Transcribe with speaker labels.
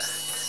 Speaker 1: Yeah.